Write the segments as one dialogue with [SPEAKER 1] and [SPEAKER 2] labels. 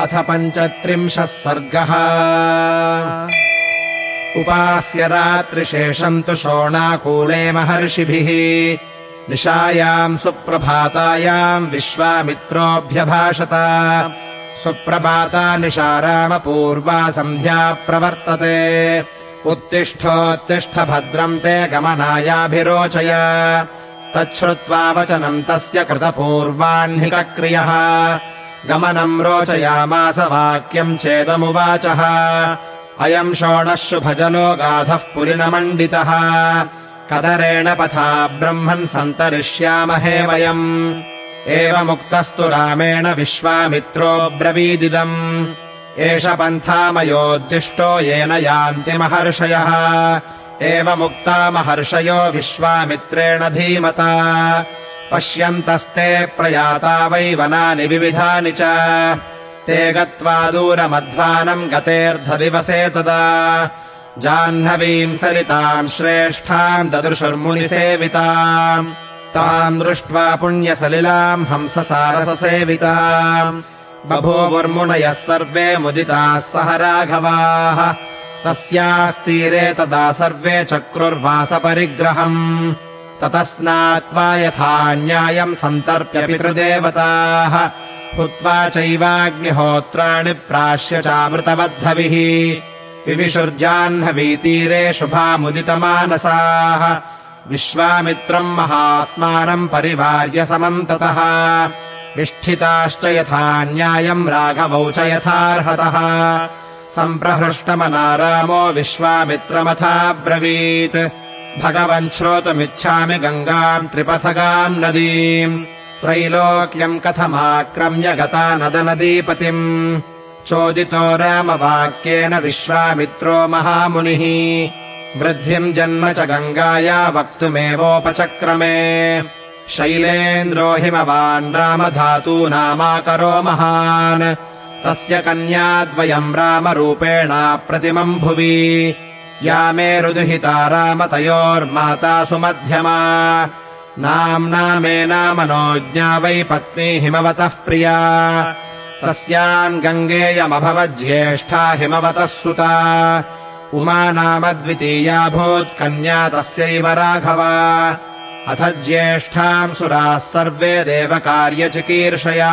[SPEAKER 1] अथ पञ्चत्रिंशः सर्गः। उपास्य रात्रिशेषम् तु शोणाकूले महर्षिभिः। निशायाम् सुप्रभातायाम् विश्वामित्रोऽभ्यभाषत। सुप्रभाता निशा रामपूर्वा सन्ध्या प्रवर्तते। उत्तिष्ठोत्तिष्ठ भद्रम् ते गमनायाभिरोचय। तच्छ्रुत्वा वचनम् तस्य कृतपूर्वाह्निकक्रियः गमनम् रोचयामास वाक्यम् चेदमुवाचः। अयम् षोडः शुभजलो गाधः पुरिनमण्डितः। कदरेण पथा ब्रह्मन् सन्तरिष्यामहे वयम्। एवमुक्तस्तु रामेण विश्वामित्रो ब्रवीदिदम् एष पन्थामयोद्दिष्टो येन यान्ति महर्षयः। एवमुक्ता महर्षयो विश्वामित्रेण धीमता पश्यन्तस्ते प्रयाता वै वनानि विविधानि च। ते गत्वा दूरमध्वानम् गतेऽर्धदिवसे तदा। जाह्नवीम् सरिताम् श्रेष्ठाम् ददृशुर्मुनिसेविताम्। ताम् दृष्ट्वा पुण्यसलिलाम् हंससारससेविताम्। बभूवुर्मुनयः सर्वे मुदिताः सह राघवाः। तस्यास्तीरे तदा सर्वे चक्रुर्वासपरिग्रहम् ततः स्नात्वा यथा न्यायम् सन्तर्प्य पितृदेवताः। हुत्वा चैवाग्निहोत्राणि प्राश्य चामृतबद्धभिः। विविशुर्जाह्नवीतीरे शुभामुदितमानसाः। विश्वामित्रम् महात्मानम् परिवार्य समन्ततः। विष्ठिताश्च यथा न्यायम् राघवौ च यथार्हतः। सम्प्रहृष्टमना रामो विश्वामित्रमथाब्रवीत् भगवन् श्रोतुमिच्छामि गङ्गाम् त्रिपथगाम् नदीम्। त्रैलोक्यम् कथमाक्रम्य गता नदनदीपतिम्। चोदितो रामवाक्येन विश्वामित्रो महामुनिः। वृद्धिम् जन्म च गङ्गाया वक्तुमेवोपचक्रमे। शैलेन्द्रो हिमवान् रामधातूनामाकरो महान्। तस्य कन्याद्वयम् रामरूपेणाप्रतिमम् भुवि या मे रुदुहिता रामतयोर्माता सुमध्यमा। नाम्ना मे नामनोज्ञा वै पत्नी हिमवतः प्रिया। तस्याम् गङ्गेयमभवज्येष्ठा हिमवतः सुता। उमा नाम द्वितीया भूत्कन्या तस्यैव राघवा। अथ ज्येष्ठाम् सुराः सर्वे देवकार्यचिकीर्षया।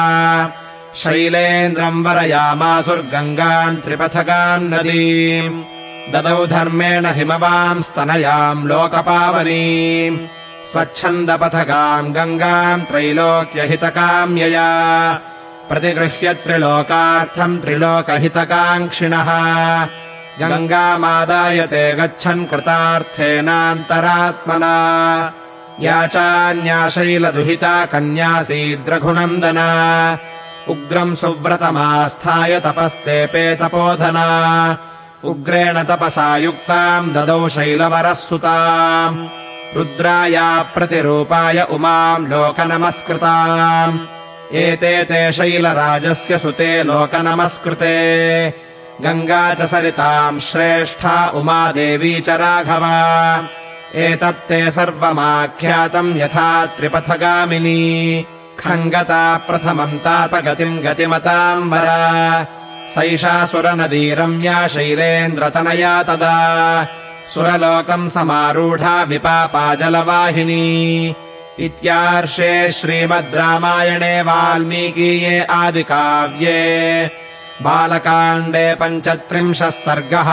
[SPEAKER 1] शैलेन्द्रम् वरयामासुर्गङ्गाम् त्रिपथगाम् नदीम् ददौ धर्मेण हिमवाम् स्तनयाम् लोकपावनीम् स्वच्छन्दपथगाम् गङ्गाम् त्रैलोक्यहितकाम्यया। प्रतिगृह्य त्रिलोकार्थम् त्रिलोकहितकाङ्क्षिणः। गङ्गामादाय ते गच्छन् कृतार्थेनान्तरात्मना। या चान्या शैलदुहिता कन्यासीद्रघुनन्दना उग्रम् सुव्रतमास्थाय तपस्तेऽपे तपोधना उग्रेण तपसा युक्ताम् ददौ शैलवरः सुताम्। रुद्राया प्रतिरूपाय उमाम् लोकनमस्कृताम्। एते ते शैलराजस्य सुते लोकनमस्कृते। गङ्गा च सरिताम् श्रेष्ठा उमादेवी च राघवा। एतत्ते सर्वमाख्यातम् यथा त्रिपथगामिनी। खङ्गता प्रथमम् तापगतिम् गतिमताम् वरा सैषा रम्या शैलेन्द्रतनया तदा। सुरलोकम् समारूढा विपापा जलवाहिनी। इत्यार्षे श्रीमद् रामायणे वाल्मीकीये आदिकाव्ये। बालकाण्डे पञ्चत्रिंशः सर्गः